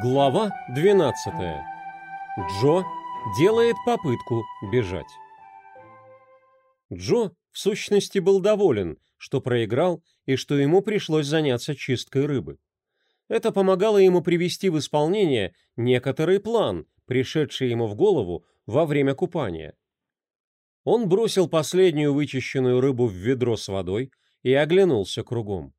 Глава 12. Джо делает попытку бежать. Джо, в сущности, был доволен, что проиграл и что ему пришлось заняться чисткой рыбы. Это помогало ему привести в исполнение некоторый план, пришедший ему в голову во время купания. Он бросил последнюю вычищенную рыбу в ведро с водой и оглянулся кругом.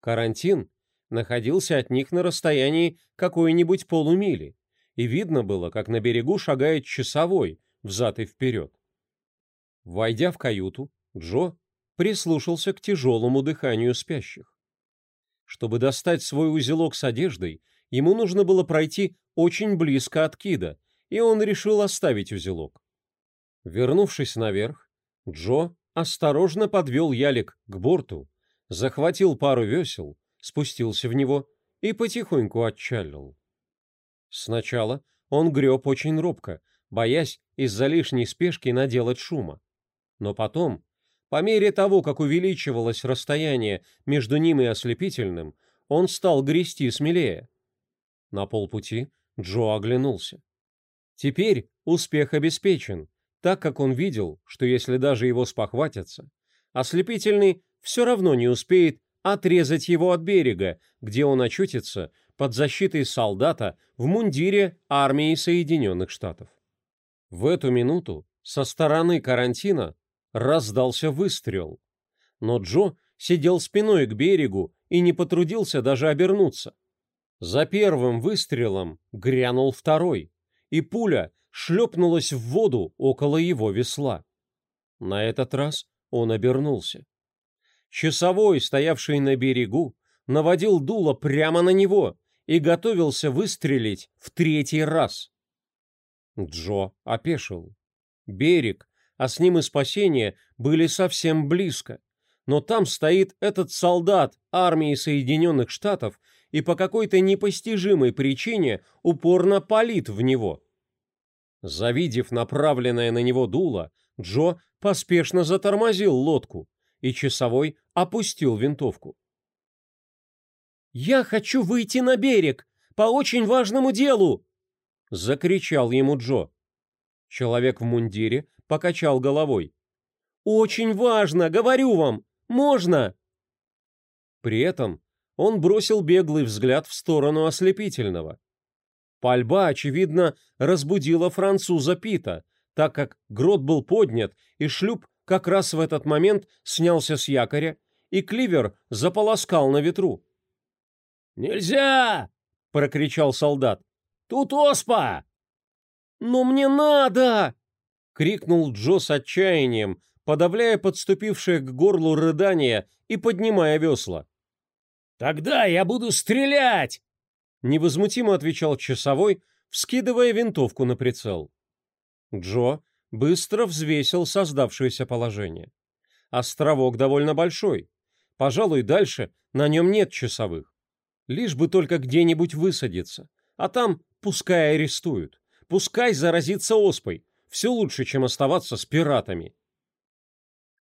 Карантин находился от них на расстоянии какой-нибудь полумили, и видно было, как на берегу шагает часовой взад и вперед. Войдя в каюту, Джо прислушался к тяжелому дыханию спящих. Чтобы достать свой узелок с одеждой, ему нужно было пройти очень близко от кида, и он решил оставить узелок. Вернувшись наверх, Джо осторожно подвел ялик к борту, захватил пару весел спустился в него и потихоньку отчалил. Сначала он греб очень робко, боясь из-за лишней спешки наделать шума. Но потом, по мере того, как увеличивалось расстояние между ним и ослепительным, он стал грести смелее. На полпути Джо оглянулся. Теперь успех обеспечен, так как он видел, что если даже его спохватятся, ослепительный все равно не успеет отрезать его от берега, где он очутится под защитой солдата в мундире армии Соединенных Штатов. В эту минуту со стороны карантина раздался выстрел, но Джо сидел спиной к берегу и не потрудился даже обернуться. За первым выстрелом грянул второй, и пуля шлепнулась в воду около его весла. На этот раз он обернулся. Часовой, стоявший на берегу, наводил дуло прямо на него и готовился выстрелить в третий раз. Джо опешил. Берег, а с ним и спасение, были совсем близко. Но там стоит этот солдат армии Соединенных Штатов и по какой-то непостижимой причине упорно палит в него. Завидев направленное на него дуло, Джо поспешно затормозил лодку, и часовой опустил винтовку. «Я хочу выйти на берег! По очень важному делу!» — закричал ему Джо. Человек в мундире покачал головой. «Очень важно, говорю вам! Можно!» При этом он бросил беглый взгляд в сторону ослепительного. Пальба, очевидно, разбудила француза Пита, так как грот был поднят, и шлюп как раз в этот момент снялся с якоря, и кливер заполоскал на ветру. «Нельзя!» — прокричал солдат. «Тут оспа!» «Но мне надо!» — крикнул Джо с отчаянием, подавляя подступившее к горлу рыдание и поднимая весла. «Тогда я буду стрелять!» — невозмутимо отвечал часовой, вскидывая винтовку на прицел. Джо быстро взвесил создавшееся положение. Островок довольно большой. Пожалуй, дальше на нем нет часовых. Лишь бы только где-нибудь высадиться. А там пускай арестуют. Пускай заразится оспой. Все лучше, чем оставаться с пиратами.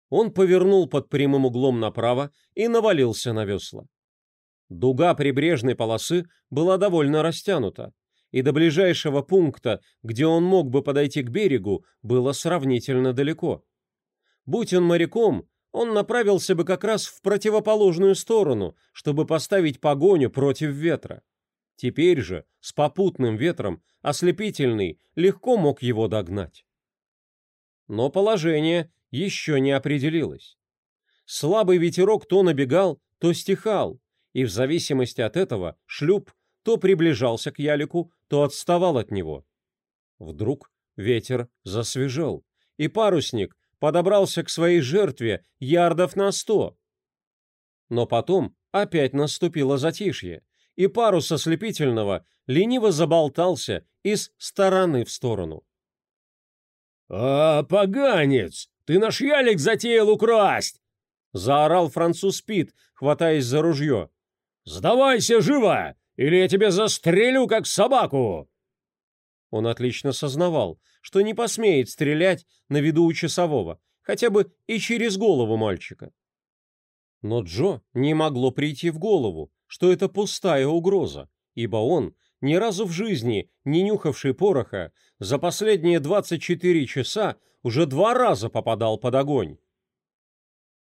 Он повернул под прямым углом направо и навалился на весла. Дуга прибрежной полосы была довольно растянута, и до ближайшего пункта, где он мог бы подойти к берегу, было сравнительно далеко. Будь он моряком, он направился бы как раз в противоположную сторону, чтобы поставить погоню против ветра. Теперь же, с попутным ветром, ослепительный легко мог его догнать. Но положение еще не определилось. Слабый ветерок то набегал, то стихал, и в зависимости от этого шлюп то приближался к ялику, то отставал от него. Вдруг ветер засвежел, и парусник подобрался к своей жертве ярдов на сто. Но потом опять наступило затишье, и парус ослепительного лениво заболтался из стороны в сторону. «А, поганец! Ты наш ялик затеял украсть!» — заорал француз Пит, хватаясь за ружье. «Сдавайся живо! Или я тебя застрелю, как собаку!» Он отлично сознавал, что не посмеет стрелять на виду у часового, хотя бы и через голову мальчика. Но Джо не могло прийти в голову, что это пустая угроза, ибо он ни разу в жизни не нюхавший пороха, за последние 24 часа уже два раза попадал под огонь.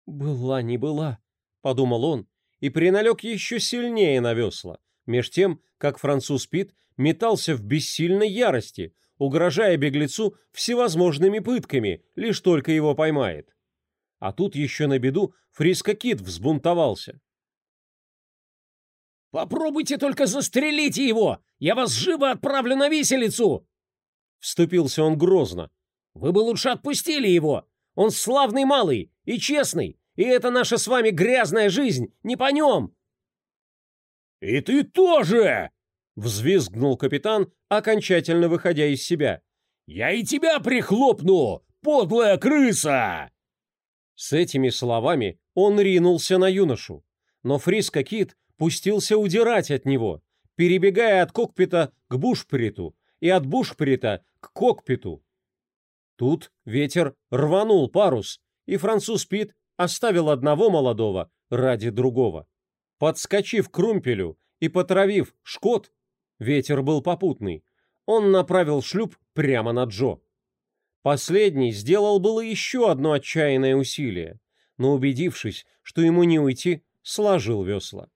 «Была не была», — подумал он, и приналег еще сильнее на весла, меж тем, как француз Пит метался в бессильной ярости, угрожая беглецу всевозможными пытками, лишь только его поймает. А тут еще на беду Фриско Кит взбунтовался. «Попробуйте только застрелите его! Я вас живо отправлю на виселицу!» Вступился он грозно. «Вы бы лучше отпустили его! Он славный малый и честный, и это наша с вами грязная жизнь не по нем!» «И ты тоже!» — взвизгнул капитан, окончательно выходя из себя. «Я и тебя прихлопну, подлая крыса!» С этими словами он ринулся на юношу, но Фриско Кит пустился удирать от него, перебегая от кокпита к бушприту и от бушприта к кокпиту. Тут ветер рванул парус, и француз Пит оставил одного молодого ради другого. Подскочив к румпелю и потравив шкот, ветер был попутный, он направил шлюп прямо на Джо. Последний сделал было еще одно отчаянное усилие, но, убедившись, что ему не уйти, сложил весла.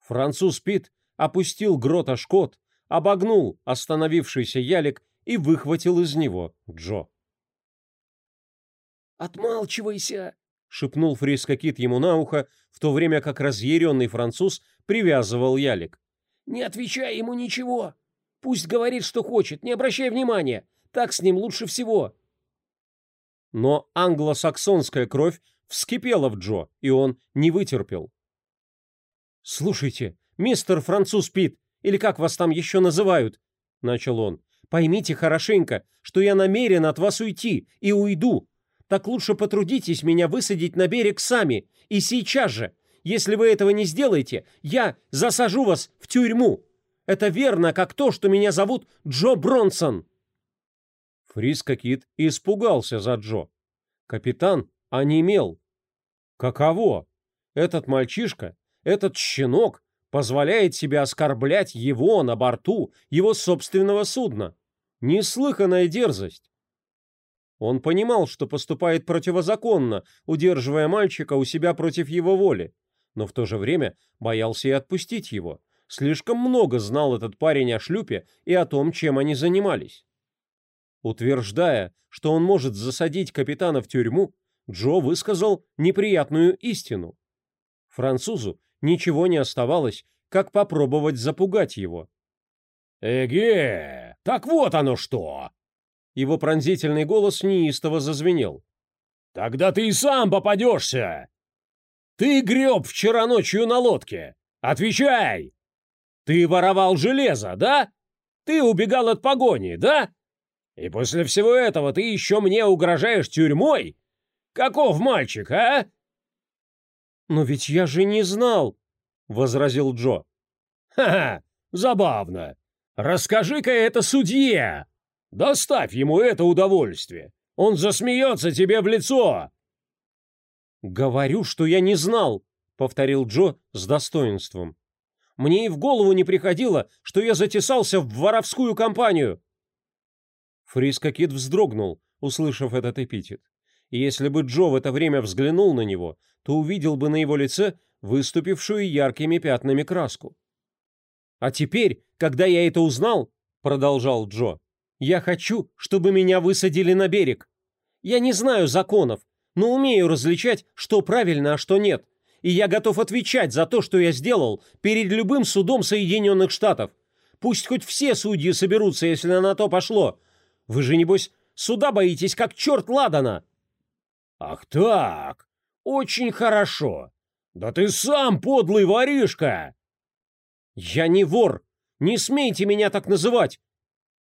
Француз Пит опустил грота шкот, обогнул остановившийся ялик и выхватил из него Джо. «Отмалчивайся!» — шепнул Фриско Кит ему на ухо, в то время как разъяренный француз привязывал ялик. «Не отвечай ему ничего! Пусть говорит, что хочет, не обращай внимания! Так с ним лучше всего!» Но англосаксонская кровь вскипела в Джо, и он не вытерпел. «Слушайте, мистер француз Пит, или как вас там еще называют?» — начал он. «Поймите хорошенько, что я намерен от вас уйти и уйду. Так лучше потрудитесь меня высадить на берег сами, и сейчас же. Если вы этого не сделаете, я засажу вас в тюрьму. Это верно, как то, что меня зовут Джо Бронсон». Фриско Кит испугался за Джо. Капитан онемел. Каково? Этот мальчишка этот щенок позволяет себе оскорблять его на борту его собственного судна. Неслыханная дерзость. Он понимал, что поступает противозаконно, удерживая мальчика у себя против его воли, но в то же время боялся и отпустить его. Слишком много знал этот парень о шлюпе и о том, чем они занимались. Утверждая, что он может засадить капитана в тюрьму, Джо высказал неприятную истину. Французу ничего не оставалось, как попробовать запугать его. «Эге, так вот оно что!» Его пронзительный голос неистово зазвенел. «Тогда ты и сам попадешься! Ты греб вчера ночью на лодке! Отвечай! Ты воровал железо, да? Ты убегал от погони, да? И после всего этого ты еще мне угрожаешь тюрьмой? Каков мальчик, а?» «Но ведь я же не знал!» — возразил Джо. «Ха-ха! Забавно! Расскажи-ка это судье! Доставь ему это удовольствие! Он засмеется тебе в лицо!» «Говорю, что я не знал!» — повторил Джо с достоинством. «Мне и в голову не приходило, что я затесался в воровскую компанию!» Фриско Кит вздрогнул, услышав этот эпитет. И если бы Джо в это время взглянул на него, то увидел бы на его лице выступившую яркими пятнами краску. «А теперь, когда я это узнал, — продолжал Джо, — я хочу, чтобы меня высадили на берег. Я не знаю законов, но умею различать, что правильно, а что нет, и я готов отвечать за то, что я сделал, перед любым судом Соединенных Штатов. Пусть хоть все судьи соберутся, если на то пошло. Вы же, небось, суда боитесь, как черт ладана!» «Ах так! Очень хорошо! «Да ты сам подлый воришка!» «Я не вор! Не смейте меня так называть!»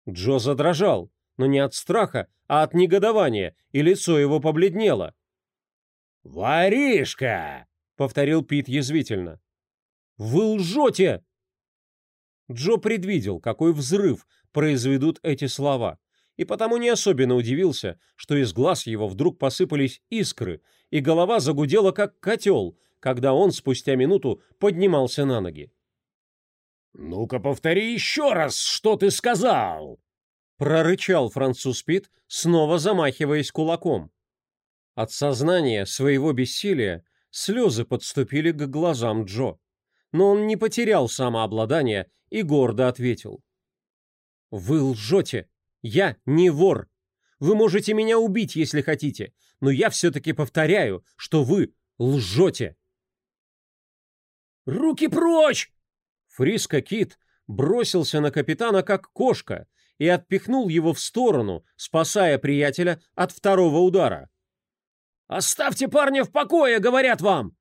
Джо задрожал, но не от страха, а от негодования, и лицо его побледнело. «Воришка!» — повторил Пит язвительно. «Вы лжете!» Джо предвидел, какой взрыв произведут эти слова, и потому не особенно удивился, что из глаз его вдруг посыпались искры, и голова загудела, как котел, когда он спустя минуту поднимался на ноги. «Ну-ка повтори еще раз, что ты сказал!» Прорычал француз Пит, снова замахиваясь кулаком. От сознания своего бессилия слезы подступили к глазам Джо. Но он не потерял самообладание и гордо ответил. «Вы лжете! Я не вор! Вы можете меня убить, если хотите, но я все-таки повторяю, что вы лжете!» «Руки прочь!» Фриско Кит бросился на капитана как кошка и отпихнул его в сторону, спасая приятеля от второго удара. «Оставьте парня в покое, говорят вам!»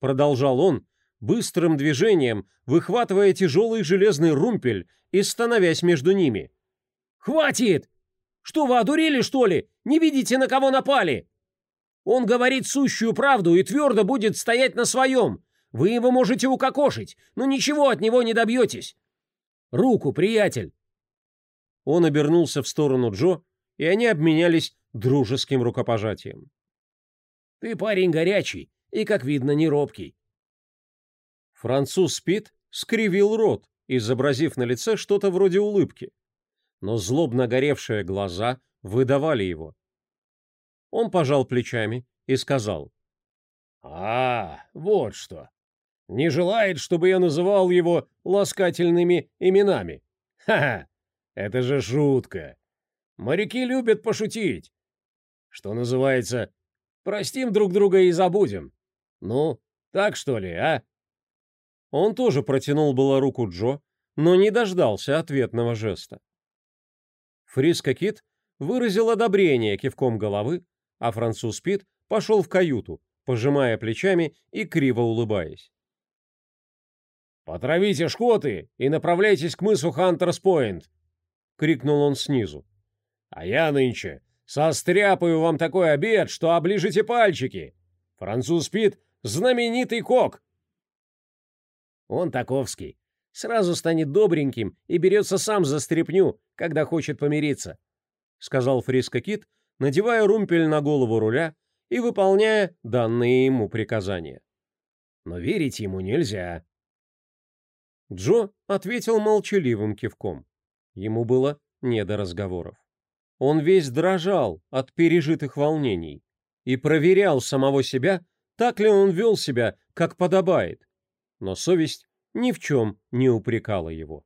Продолжал он, быстрым движением выхватывая тяжелый железный румпель и становясь между ними. «Хватит! Что вы одурели, что ли? Не видите, на кого напали? Он говорит сущую правду и твердо будет стоять на своем. Вы его можете укокошить, но ничего от него не добьетесь. Руку, приятель!» Он обернулся в сторону Джо, и они обменялись дружеским рукопожатием. Ты парень горячий и, как видно, не робкий. Француз Спит скривил рот, изобразив на лице что-то вроде улыбки. Но злобно горевшие глаза выдавали его. Он пожал плечами и сказал. «А, вот что. Не желает, чтобы я называл его ласкательными именами. Ха-ха, это же шутка. Моряки любят пошутить. Что называется, Простим друг друга и забудем. Ну, так что ли, а?» Он тоже протянул было руку Джо, но не дождался ответного жеста. Фриско Кит выразил одобрение кивком головы, а француз Пит пошел в каюту, пожимая плечами и криво улыбаясь. «Потравите шкоты и направляйтесь к мысу Хантерс-Пойнт!» — крикнул он снизу. «А я нынче Состряпаю вам такой обед, что оближите пальчики. Француз Пит — знаменитый кок. Он таковский. Сразу станет добреньким и берется сам за стряпню, когда хочет помириться, — сказал Фриско Кит, надевая румпель на голову руля и выполняя данные ему приказания. Но верить ему нельзя. Джо ответил молчаливым кивком. Ему было не до разговоров. Он весь дрожал от пережитых волнений и проверял самого себя, так ли он вел себя, как подобает. Но совесть ни в чем не упрекала его.